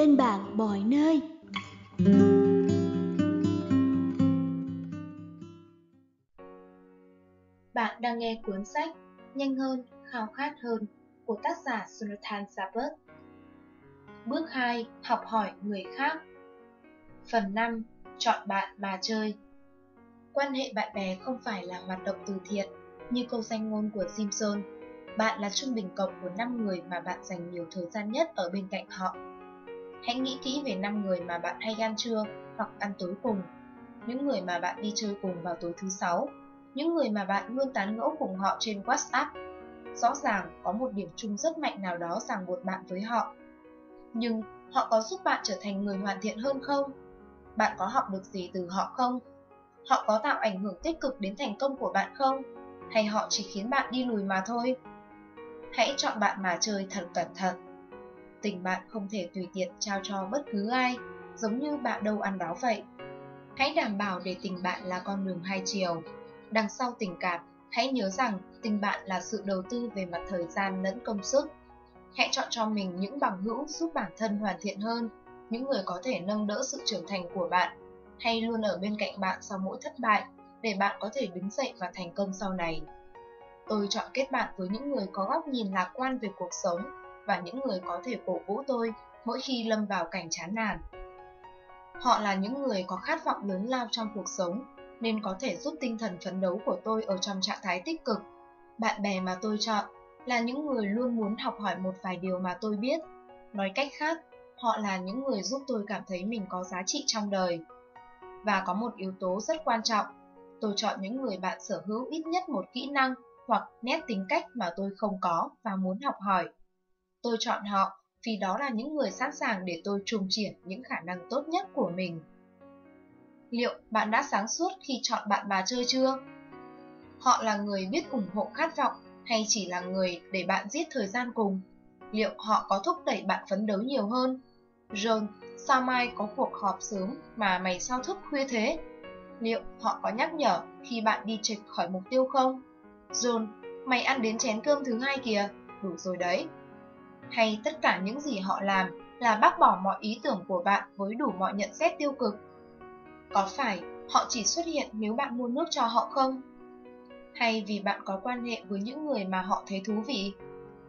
bên bạn mọi nơi. Bạn đang nghe cuốn sách Nhanh hơn, khao khát hơn của tác giả Jonathan Zabert. Bước 2. Học hỏi người khác Phần 5. Chọn bạn mà chơi Quan hệ bạn bè không phải là hoạt động từ thiện, như câu danh ngôn của Simpson. Bạn là trung bình cộng của 5 người mà bạn dành nhiều thời gian nhất ở bên cạnh họ. Hãy nghĩ kỹ về 5 người mà bạn hay ăn trưa hoặc ăn tối cùng, những người mà bạn đi chơi cùng vào tối thứ sáu, những người mà bạn luôn tán gẫu cùng họ trên WhatsApp. Rõ ràng có một điểm chung rất mạnh nào đó ràng buộc bạn với họ. Nhưng họ có giúp bạn trở thành người hoàn thiện hơn không? Bạn có học được gì từ họ không? Họ có tạo ảnh hưởng tích cực đến thành công của bạn không? Hay họ chỉ khiến bạn đi lùi mà thôi? Hãy chọn bạn mà chơi thật cẩn thận. Tình bạn không thể tùy tiện trao cho bất cứ ai, giống như bạn đâu ăn đó vậy. Hãy đảm bảo để tình bạn là con đường hai chiều. Đằng sau tình cảm, hãy nhớ rằng tình bạn là sự đầu tư về mặt thời gian lẫn công sức. Hãy chọn cho mình những bằng hữu giúp bản thân hoàn thiện hơn, những người có thể nâng đỡ sự trưởng thành của bạn hay luôn ở bên cạnh bạn sau mỗi thất bại để bạn có thể đứng dậy và thành công sau này. Tôi chọn kết bạn với những người có góc nhìn lạc quan về cuộc sống và những người có thể cổ vũ tôi mỗi khi lâm vào cảnh chán nản. Họ là những người có khát vọng lớn lao trong cuộc sống nên có thể giúp tinh thần phấn đấu của tôi ở trong trạng thái tích cực. Bạn bè mà tôi chọn là những người luôn muốn học hỏi một vài điều mà tôi biết. Nói cách khác, họ là những người giúp tôi cảm thấy mình có giá trị trong đời. Và có một yếu tố rất quan trọng, tôi chọn những người bạn sở hữu ít nhất một kỹ năng hoặc nét tính cách mà tôi không có và muốn học hỏi. Tôi chọn họ vì đó là những người sẵn sàng để tôi trùng triển những khả năng tốt nhất của mình. Liệu bạn đã sáng suốt khi chọn bạn bà chơi chưa? Họ là người biết ủng hộ khát vọng hay chỉ là người để bạn giết thời gian cùng? Liệu họ có thúc đẩy bạn phấn đấu nhiều hơn? John, sao mai có cuộc họp sớm mà mày sao thức khuya thế? Liệu họ có nhắc nhở khi bạn đi trịch khỏi mục tiêu không? John, mày ăn đến chén cơm thứ hai kìa, đủ rồi đấy. Hay tất cả những gì họ làm là bác bỏ mọi ý tưởng của bạn với đủ mọi nhận xét tiêu cực? Có phải họ chỉ xuất hiện nếu bạn mua nước cho họ không? Hay vì bạn có quan hệ với những người mà họ thấy thú vị?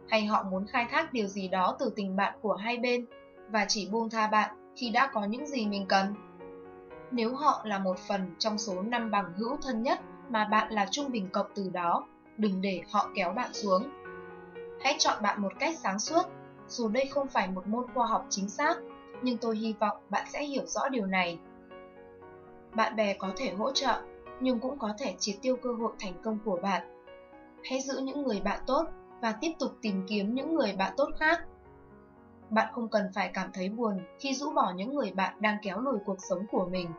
Hay họ muốn khai thác điều gì đó từ tình bạn của hai bên và chỉ buông tha bạn khi đã có những gì mình cần? Nếu họ là một phần trong số năm bằng hữu thân nhất mà bạn là trung bình cộng từ đó, đừng để họ kéo bạn xuống. Hãy chọn bạn một cách sáng suốt, dù đây không phải một môn khoa học chính xác, nhưng tôi hy vọng bạn sẽ hiểu rõ điều này. Bạn bè có thể hỗ trợ, nhưng cũng có thể triệt tiêu cơ hội thành công của bạn. Hãy giữ những người bạn tốt và tiếp tục tìm kiếm những người bạn tốt khác. Bạn không cần phải cảm thấy buồn khi rũ bỏ những người bạn đang kéo lùi cuộc sống của mình.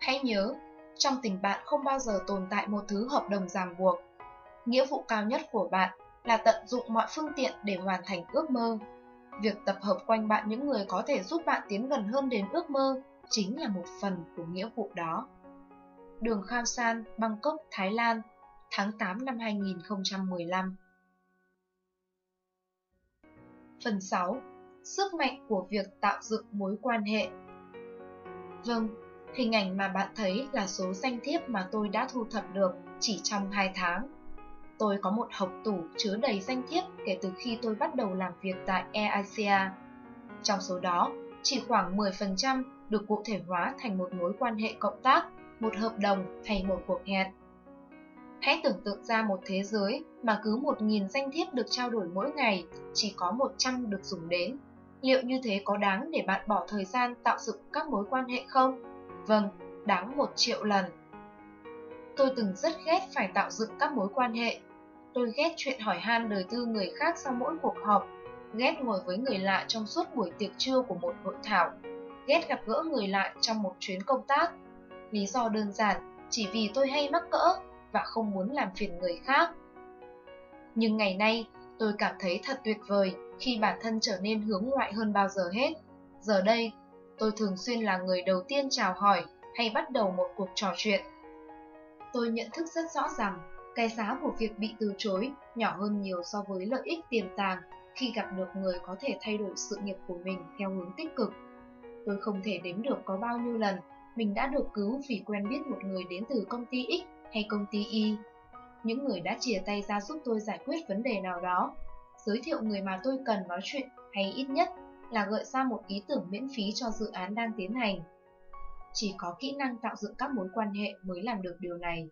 Hãy nhớ, trong tình bạn không bao giờ tồn tại một thứ hợp đồng ràng buộc. Nghĩa vụ cao nhất của bạn là tận dụng mọi phương tiện để hoàn thành ước mơ. Việc tập hợp quanh bạn những người có thể giúp bạn tiến gần hơn đến ước mơ chính là một phần của nghĩa vụ đó. Đường Khao San, Bangkok, Thái Lan, tháng 8 năm 2015 Phần 6. Sức mạnh của việc tạo dựng mối quan hệ Vâng, hình ảnh mà bạn thấy là số danh thiếp mà tôi đã thu thập được chỉ trong 2 tháng. Tôi có một hộp tủ chứa đầy danh thiếp kể từ khi tôi bắt đầu làm việc tại AirAsia. Trong số đó, chỉ khoảng 10% được cụ thể hóa thành một mối quan hệ cộng tác, một hợp đồng hay một cuộc hẹn. Hãy tưởng tượng ra một thế giới mà cứ 1.000 danh thiếp được trao đổi mỗi ngày, chỉ có 100 được dùng đến. Liệu như thế có đáng để bạn bỏ thời gian tạo dựng các mối quan hệ không? Vâng, đáng một triệu lần. Tôi từng rất ghét phải tạo dựng các mối quan hệ. Tôi ghét chuyện hỏi han đời tư người khác sau mỗi cuộc họp, ghét ngồi với người lạ trong suốt buổi tiệc trưa của một hội thảo, ghét gặp gỡ người lạ trong một chuyến công tác. Lý do đơn giản, chỉ vì tôi hay mắc cỡ và không muốn làm phiền người khác. Nhưng ngày nay, tôi cảm thấy thật tuyệt vời khi bản thân trở nên hướng ngoại hơn bao giờ hết. Giờ đây, tôi thường xuyên là người đầu tiên chào hỏi hay bắt đầu một cuộc trò chuyện. Tôi nhận thức rất rõ rằng cái giá của việc bị từ chối nhỏ hơn nhiều so với lợi ích tiềm tàng khi gặp được người có thể thay đổi sự nghiệp của mình theo hướng tích cực. Tôi không thể đếm được có bao nhiêu lần mình đã được cứu vì quen biết một người đến từ công ty X hay công ty Y. Những người đã chìa tay ra giúp tôi giải quyết vấn đề nào đó, giới thiệu người mà tôi cần nói chuyện hay ít nhất là gợi ra một ý tưởng miễn phí cho dự án đang tiến hành. Chỉ có kỹ năng tạo dựng các mối quan hệ mới làm được điều này.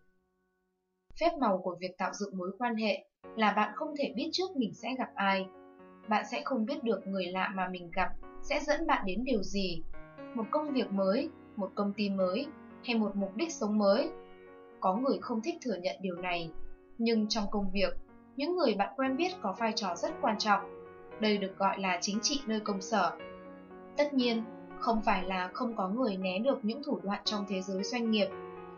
Phép màu của việc tạo dựng mối quan hệ là bạn không thể biết trước mình sẽ gặp ai. Bạn sẽ không biết được người lạ mà mình gặp sẽ dẫn bạn đến điều gì. Một công việc mới, một công ty mới hay một mục đích sống mới. Có người không thích thừa nhận điều này, nhưng trong công việc, những người bạn quen biết có vai trò rất quan trọng. Đây được gọi là chính trị nơi công sở. Tất nhiên, không phải là không có người né được những thủ đoạn trong thế giới doanh nghiệp,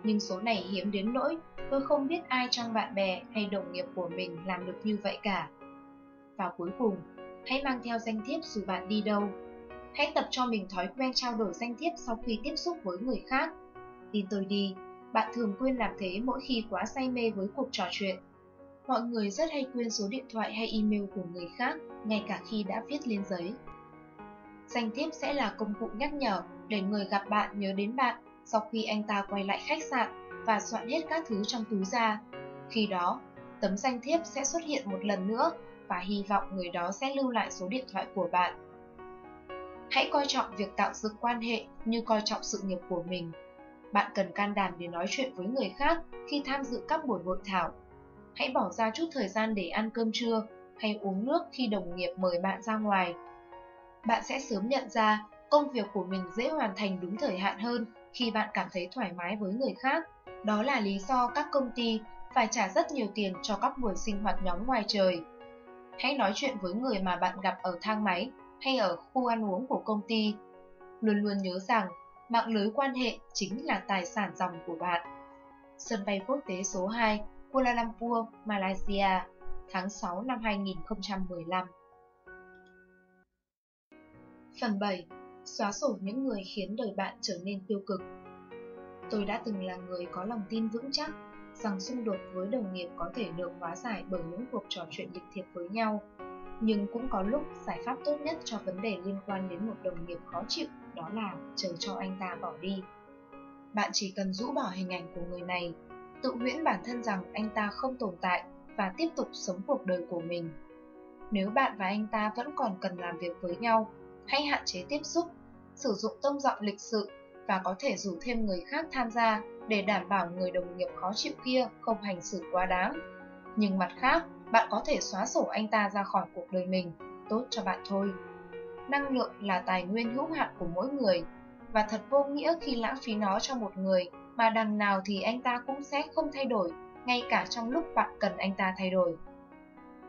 nhưng số này hiếm đến nỗi tôi không biết ai trong bạn bè hay đồng nghiệp của mình làm được như vậy cả. Và cuối cùng, hãy mang theo danh thiếp dù bạn đi đâu. Hãy tập cho mình thói quen trao đổi danh thiếp sau khi tiếp xúc với người khác. Tin tôi đi, bạn thường quên làm thế mỗi khi quá say mê với cuộc trò chuyện. Mọi người rất hay quên số điện thoại hay email của người khác, ngay cả khi đã viết lên giấy. Danh thiếp sẽ là công cụ nhắc nhở để người gặp bạn nhớ đến bạn sau khi anh ta quay lại khách sạn và soạn hết các thứ trong túi ra. Khi đó, tấm danh thiếp sẽ xuất hiện một lần nữa và hy vọng người đó sẽ lưu lại số điện thoại của bạn. Hãy coi trọng việc tạo dựng quan hệ như coi trọng sự nghiệp của mình. Bạn cần can đảm để nói chuyện với người khác khi tham dự các buổi hội thảo. Hãy bỏ ra chút thời gian để ăn cơm trưa hay uống nước khi đồng nghiệp mời bạn ra ngoài. Bạn sẽ sớm nhận ra công việc của mình dễ hoàn thành đúng thời hạn hơn khi bạn cảm thấy thoải mái với người khác. Đó là lý do các công ty phải trả rất nhiều tiền cho các buổi sinh hoạt nhóm ngoài trời. Hãy nói chuyện với người mà bạn gặp ở thang máy hay ở khu ăn uống của công ty. Luôn luôn nhớ rằng mạng lưới quan hệ chính là tài sản dòng của bạn. Sân bay quốc tế số 2, Kuala Lumpur, Malaysia, tháng 6 năm 2015 Phần 7 xóa sổ những người khiến đời bạn trở nên tiêu cực. Tôi đã từng là người có lòng tin vững chắc rằng xung đột với đồng nghiệp có thể được hóa giải bởi những cuộc trò chuyện lịch thiệp với nhau. Nhưng cũng có lúc giải pháp tốt nhất cho vấn đề liên quan đến một đồng nghiệp khó chịu đó là chờ cho anh ta bỏ đi. Bạn chỉ cần rũ bỏ hình ảnh của người này, tự huyễn bản thân rằng anh ta không tồn tại và tiếp tục sống cuộc đời của mình. Nếu bạn và anh ta vẫn còn cần làm việc với nhau, hãy hạn chế tiếp xúc sử dụng tông giọng lịch sự và có thể rủ thêm người khác tham gia để đảm bảo người đồng nghiệp khó chịu kia không hành xử quá đáng. Nhưng mặt khác, bạn có thể xóa sổ anh ta ra khỏi cuộc đời mình, tốt cho bạn thôi. Năng lượng là tài nguyên hữu hạn của mỗi người, và thật vô nghĩa khi lãng phí nó cho một người mà đằng nào thì anh ta cũng sẽ không thay đổi, ngay cả trong lúc bạn cần anh ta thay đổi.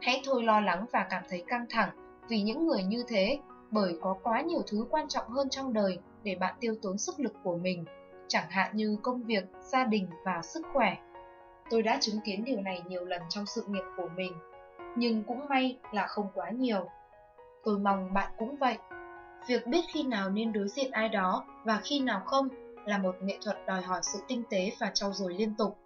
Hãy thôi lo lắng và cảm thấy căng thẳng vì những người như thế bởi có quá nhiều thứ quan trọng hơn trong đời để bạn tiêu tốn sức lực của mình, chẳng hạn như công việc, gia đình và sức khỏe. Tôi đã chứng kiến điều này nhiều lần trong sự nghiệp của mình, nhưng cũng may là không quá nhiều. Tôi mong bạn cũng vậy. Việc biết khi nào nên đối diện ai đó và khi nào không là một nghệ thuật đòi hỏi sự tinh tế và trau dồi liên tục.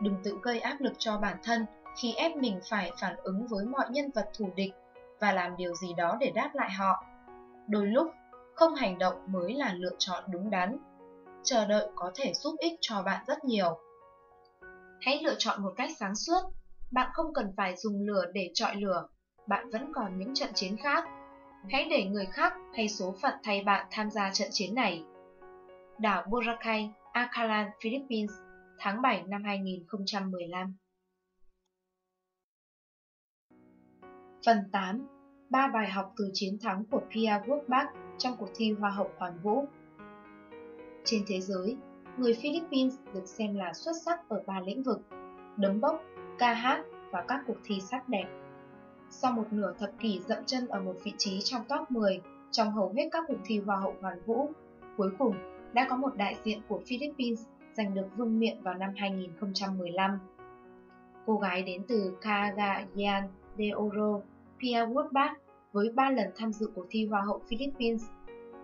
Đừng tự gây áp lực cho bản thân khi ép mình phải phản ứng với mọi nhân vật thù địch và làm điều gì đó để đáp lại họ Đôi lúc, không hành động mới là lựa chọn đúng đắn. Chờ đợi có thể giúp ích cho bạn rất nhiều. Hãy lựa chọn một cách sáng suốt. Bạn không cần phải dùng lửa để trọi lửa. Bạn vẫn còn những trận chiến khác. Hãy để người khác hay số phận thay bạn tham gia trận chiến này. Đảo Boracay, Akalan, Philippines, tháng 7 năm 2015 Phần 8 ba bài học từ chiến thắng của Pia Wurtzbach trong cuộc thi Hoa hậu Hoàn vũ. Trên thế giới, người Philippines được xem là xuất sắc ở ba lĩnh vực, đấm bốc, ca hát và các cuộc thi sắc đẹp. Sau một nửa thập kỷ dậm chân ở một vị trí trong top 10 trong hầu hết các cuộc thi Hoa hậu Hoàn vũ, cuối cùng đã có một đại diện của Philippines giành được vương miện vào năm 2015. Cô gái đến từ Cagayan de Oro, Pia Woodbach với 3 lần tham dự cuộc thi Hoa hậu Philippines.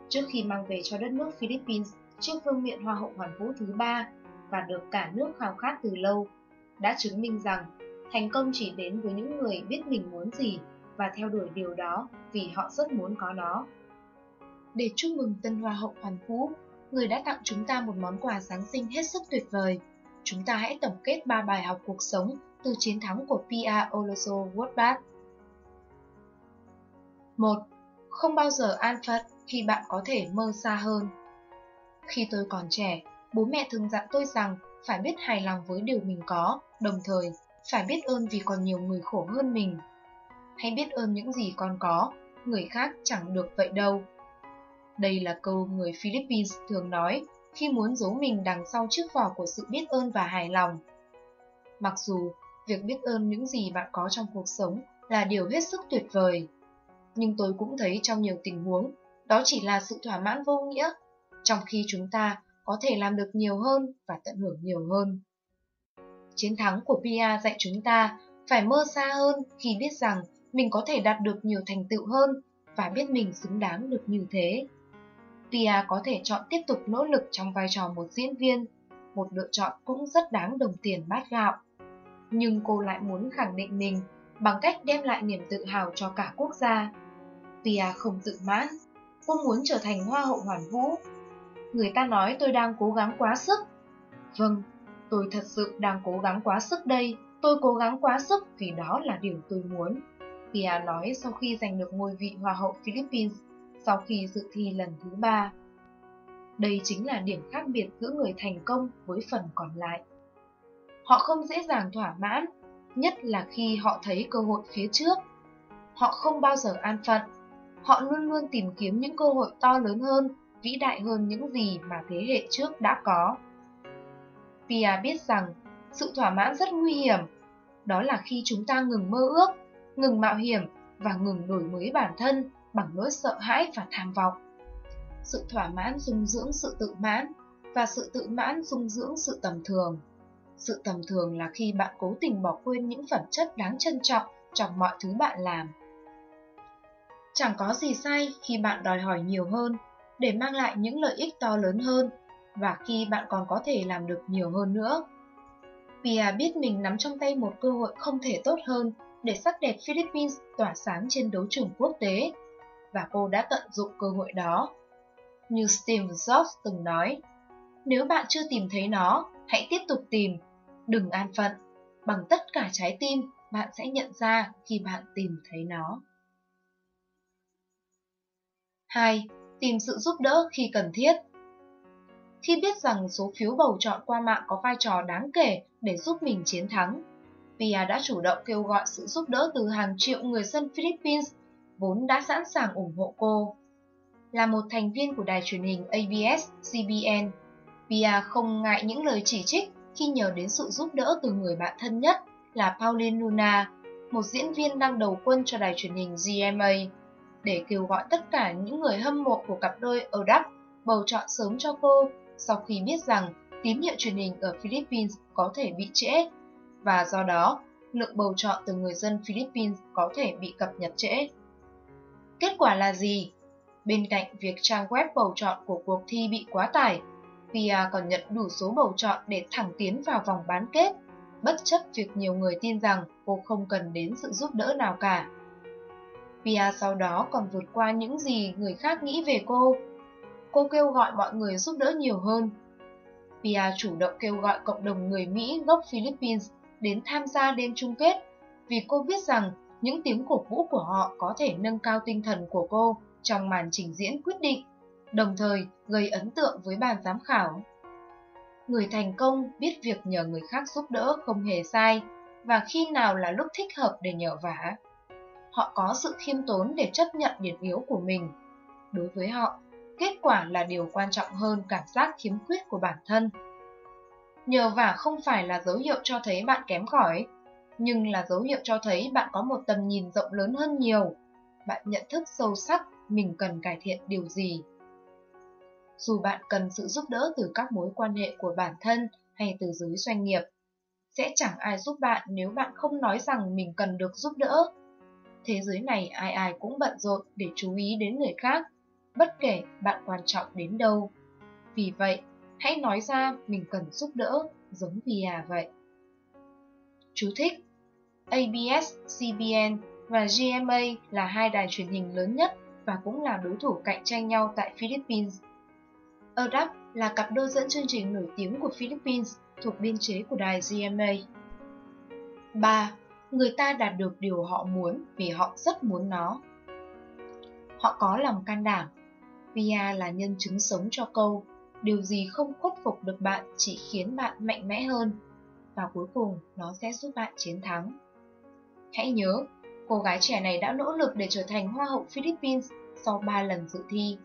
Trước khi mang về cho đất nước Philippines chiếc vương miện Hoa hậu Hoàn vũ thứ ba và được cả nước khao khát từ lâu, đã chứng minh rằng thành công chỉ đến với những người biết mình muốn gì và theo đuổi điều đó vì họ rất muốn có nó. Để chúc mừng tân hoa hậu Hoàn Vũ, người đã tặng chúng ta một món quà Giáng sinh hết sức tuyệt vời. Chúng ta hãy tổng kết 3 bài học cuộc sống từ chiến thắng của Pia Oloso Woodbat. 1. Không bao giờ an phận khi bạn có thể mơ xa hơn. Khi tôi còn trẻ, bố mẹ thường dặn tôi rằng phải biết hài lòng với điều mình có, đồng thời phải biết ơn vì còn nhiều người khổ hơn mình. Hãy biết ơn những gì con có, người khác chẳng được vậy đâu. Đây là câu người Philippines thường nói khi muốn giấu mình đằng sau chiếc vỏ của sự biết ơn và hài lòng. Mặc dù việc biết ơn những gì bạn có trong cuộc sống là điều hết sức tuyệt vời, nhưng tôi cũng thấy trong nhiều tình huống đó chỉ là sự thỏa mãn vô nghĩa, trong khi chúng ta có thể làm được nhiều hơn và tận hưởng nhiều hơn. Chiến thắng của Pia dạy chúng ta phải mơ xa hơn khi biết rằng mình có thể đạt được nhiều thành tựu hơn và biết mình xứng đáng được như thế. Pia có thể chọn tiếp tục nỗ lực trong vai trò một diễn viên, một lựa chọn cũng rất đáng đồng tiền bát gạo. Nhưng cô lại muốn khẳng định mình bằng cách đem lại niềm tự hào cho cả quốc gia. Pia không tự mãn, cô muốn trở thành hoa hậu hoàn vũ. Người ta nói tôi đang cố gắng quá sức. Vâng, tôi thật sự đang cố gắng quá sức đây, tôi cố gắng quá sức vì đó là điều tôi muốn. Pia nói sau khi giành được ngôi vị Hoa hậu Philippines sau khi dự thi lần thứ ba. Đây chính là điểm khác biệt giữa người thành công với phần còn lại. Họ không dễ dàng thỏa mãn, nhất là khi họ thấy cơ hội phía trước. Họ không bao giờ an phận, họ luôn luôn tìm kiếm những cơ hội to lớn hơn, vĩ đại hơn những gì mà thế hệ trước đã có. Pia biết rằng sự thỏa mãn rất nguy hiểm, đó là khi chúng ta ngừng mơ ước, ngừng mạo hiểm và ngừng đổi mới bản thân bằng nỗi sợ hãi và tham vọng. Sự thỏa mãn dung dưỡng sự tự mãn và sự tự mãn dung dưỡng sự tầm thường. Sự tầm thường là khi bạn cố tình bỏ quên những phẩm chất đáng trân trọng trong mọi thứ bạn làm. Chẳng có gì sai khi bạn đòi hỏi nhiều hơn để mang lại những lợi ích to lớn hơn và khi bạn còn có thể làm được nhiều hơn nữa. Pia biết mình nắm trong tay một cơ hội không thể tốt hơn để sắc đẹp Philippines tỏa sáng trên đấu trường quốc tế và cô đã tận dụng cơ hội đó. Như Steve Jobs từng nói, nếu bạn chưa tìm thấy nó, hãy tiếp tục tìm, đừng an phận. Bằng tất cả trái tim, bạn sẽ nhận ra khi bạn tìm thấy nó. 2. Tìm sự giúp đỡ khi cần thiết Khi biết rằng số phiếu bầu chọn qua mạng có vai trò đáng kể để giúp mình chiến thắng, Pia đã chủ động kêu gọi sự giúp đỡ từ hàng triệu người dân Philippines vốn đã sẵn sàng ủng hộ cô. Là một thành viên của đài truyền hình ABS-CBN, Pia không ngại những lời chỉ trích khi nhờ đến sự giúp đỡ từ người bạn thân nhất là Pauline Luna, một diễn viên đang đầu quân cho đài truyền hình GMA, để kêu gọi tất cả những người hâm mộ của cặp đôi Odap bầu chọn sớm cho cô sau khi biết rằng tín hiệu truyền hình ở Philippines có thể bị trễ, và do đó lượng bầu chọn từ người dân Philippines có thể bị cập nhật trễ. Kết quả là gì? Bên cạnh việc trang web bầu chọn của cuộc thi bị quá tải, Pia còn nhận đủ số bầu chọn để thẳng tiến vào vòng bán kết, bất chấp việc nhiều người tin rằng cô không cần đến sự giúp đỡ nào cả. Pia sau đó còn vượt qua những gì người khác nghĩ về cô. Cô kêu gọi mọi người giúp đỡ nhiều hơn. Pia chủ động kêu gọi cộng đồng người Mỹ gốc Philippines đến tham gia đêm chung kết vì cô biết rằng những tiếng cổ vũ của họ có thể nâng cao tinh thần của cô trong màn trình diễn quyết định, đồng thời gây ấn tượng với ban giám khảo. Người thành công biết việc nhờ người khác giúp đỡ không hề sai, và khi nào là lúc thích hợp để nhờ vả. Họ có sự khiêm tốn để chấp nhận điểm yếu của mình. Đối với họ, kết quả là điều quan trọng hơn cảm giác khiếm khuyết của bản thân. Nhờ vả không phải là dấu hiệu cho thấy bạn kém cỏi, nhưng là dấu hiệu cho thấy bạn có một tầm nhìn rộng lớn hơn nhiều. Bạn nhận thức sâu sắc mình cần cải thiện điều gì. Dù bạn cần sự giúp đỡ từ các mối quan hệ của bản thân hay từ giới doanh nghiệp, sẽ chẳng ai giúp bạn nếu bạn không nói rằng mình cần được giúp đỡ. Thế giới này ai ai cũng bận rộn để chú ý đến người khác, bất kể bạn quan trọng đến đâu. Vì vậy, hãy nói ra mình cần giúp đỡ, giống Via vậy. Chú thích ABS-CBN và GMA là hai đài truyền hình lớn nhất và cũng là đối thủ cạnh tranh nhau tại Philippines. ERDAP là cặp đôi dẫn chương trình nổi tiếng của Philippines thuộc biên chế của đài GMA. 3. Người ta đạt được điều họ muốn vì họ rất muốn nó. Họ có lòng can đảm. Pia là nhân chứng sống cho câu Điều gì không khuất phục được bạn chỉ khiến bạn mạnh mẽ hơn Và cuối cùng nó sẽ giúp bạn chiến thắng Hãy nhớ, cô gái trẻ này đã nỗ lực để trở thành Hoa hậu Philippines sau 3 lần dự thi.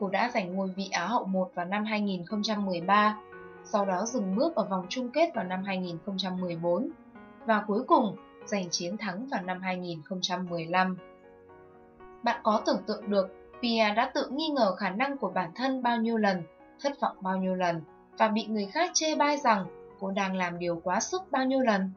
Cô đã giành ngôi vị Á hậu 1 vào năm 2013, sau đó dừng bước ở vòng chung kết vào năm 2014 và cuối cùng giành chiến thắng vào năm 2015. Bạn có tưởng tượng được Pia đã tự nghi ngờ khả năng của bản thân bao nhiêu lần, thất vọng bao nhiêu lần và bị người khác chê bai rằng cô đang làm điều quá sức bao nhiêu lần.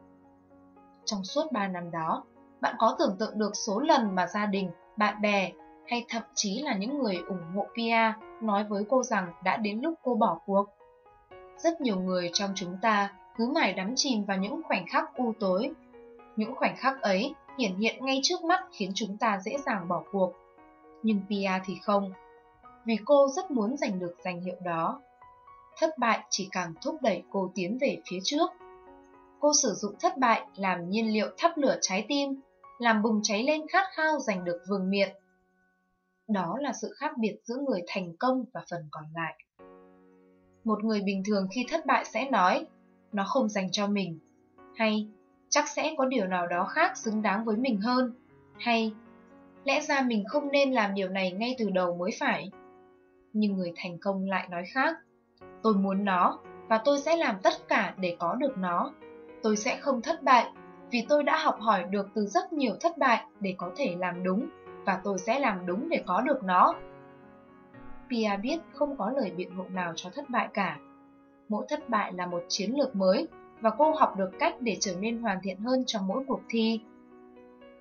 Trong suốt 3 năm đó, bạn có tưởng tượng được số lần mà gia đình, bạn bè hay thậm chí là những người ủng hộ Pia nói với cô rằng đã đến lúc cô bỏ cuộc. Rất nhiều người trong chúng ta cứ mãi đắm chìm vào những khoảnh khắc u tối. Những khoảnh khắc ấy hiển hiện ngay trước mắt khiến chúng ta dễ dàng bỏ cuộc. Nhưng Pia thì không, vì cô rất muốn giành được danh hiệu đó. Thất bại chỉ càng thúc đẩy cô tiến về phía trước. Cô sử dụng thất bại làm nhiên liệu thắp lửa trái tim, làm bùng cháy lên khát khao giành được vương miện. Đó là sự khác biệt giữa người thành công và phần còn lại. Một người bình thường khi thất bại sẽ nói, nó không dành cho mình, hay chắc sẽ có điều nào đó khác xứng đáng với mình hơn, hay lẽ ra mình không nên làm điều này ngay từ đầu mới phải. Nhưng người thành công lại nói khác, tôi muốn nó và tôi sẽ làm tất cả để có được nó. Tôi sẽ không thất bại vì tôi đã học hỏi được từ rất nhiều thất bại để có thể làm đúng và tôi sẽ làm đúng để có được nó. Pia biết không có lời biện hộ nào cho thất bại cả. Mỗi thất bại là một chiến lược mới và cô học được cách để trở nên hoàn thiện hơn trong mỗi cuộc thi.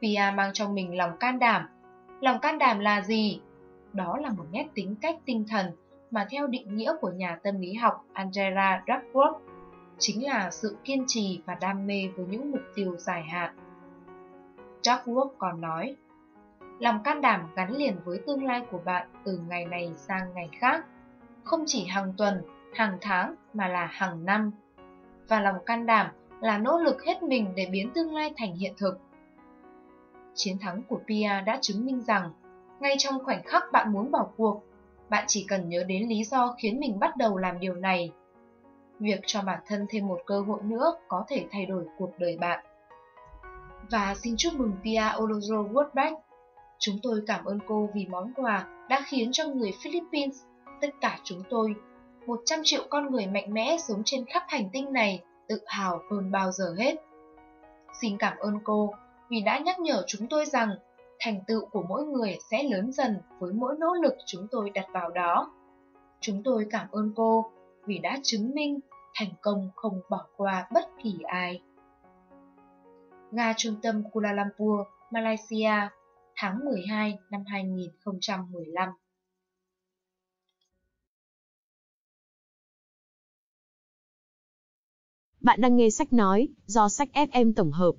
Pia mang trong mình lòng can đảm. Lòng can đảm là gì? Đó là một nét tính cách tinh thần mà theo định nghĩa của nhà tâm lý học Angela Duckworth chính là sự kiên trì và đam mê với những mục tiêu dài hạn. Duckworth còn nói, lòng can đảm gắn liền với tương lai của bạn từ ngày này sang ngày khác, không chỉ hàng tuần, hàng tháng mà là hàng năm. Và lòng can đảm là nỗ lực hết mình để biến tương lai thành hiện thực. Chiến thắng của Pia đã chứng minh rằng, ngay trong khoảnh khắc bạn muốn bỏ cuộc, bạn chỉ cần nhớ đến lý do khiến mình bắt đầu làm điều này. Việc cho bản thân thêm một cơ hội nữa có thể thay đổi cuộc đời bạn. Và xin chúc mừng Pia Olozo Woodback. Chúng tôi cảm ơn cô vì món quà đã khiến cho người Philippines, tất cả chúng tôi, 100 triệu con người mạnh mẽ sống trên khắp hành tinh này tự hào hơn bao giờ hết. Xin cảm ơn cô vì đã nhắc nhở chúng tôi rằng thành tựu của mỗi người sẽ lớn dần với mỗi nỗ lực chúng tôi đặt vào đó. Chúng tôi cảm ơn cô vì đã chứng minh thành công không bỏ qua bất kỳ ai. Ga trung tâm Kuala Lumpur, Malaysia, tháng 12 năm 2015 Bạn đang nghe sách nói do sách FM tổng hợp.